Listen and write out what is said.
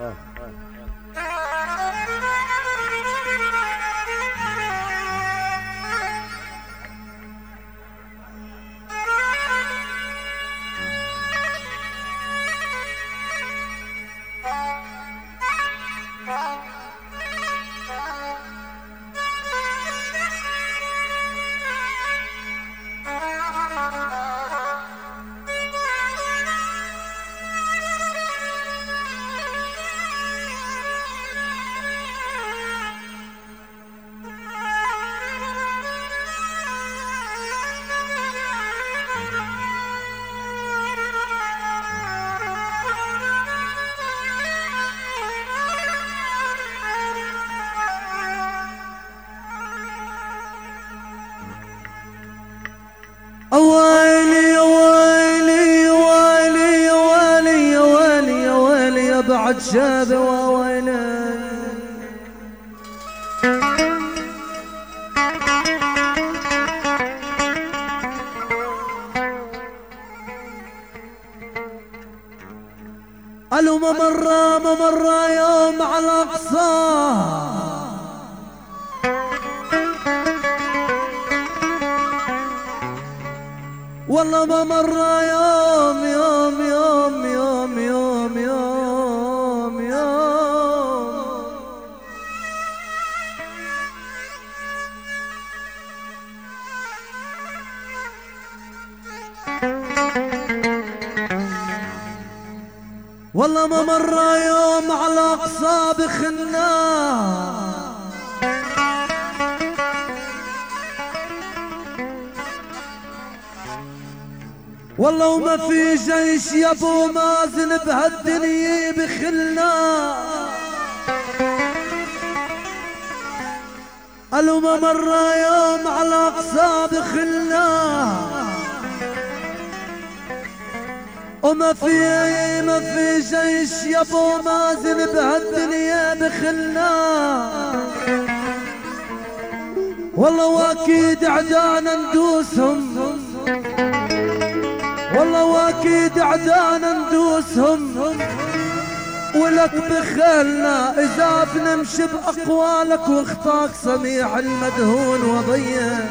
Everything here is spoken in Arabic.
Oh. ويلي ويلي ويلي ويلي ويلي ويلي بعد شاب ويلي قالوا ما مرة مرة يوم على أقصاه والله ما مر يوم يوم يوم يوم يوم يوم يوم. والله ما مر يوم على أقصى بخناه والله وما في جيش يا أبو مازن بهالدنيا بخلنا. قالوا ما مر يوم على أقصى بخلنا. وما في ما في جيش يا أبو مازن بهالدنيا بخلنا. والله وأكيد اعدانا ندوسهم. والله واكيد اعدانا ندوسهم ولك بخلنا إذا بنمشي بأقوالك وأخطاك سميع المدهون وضيه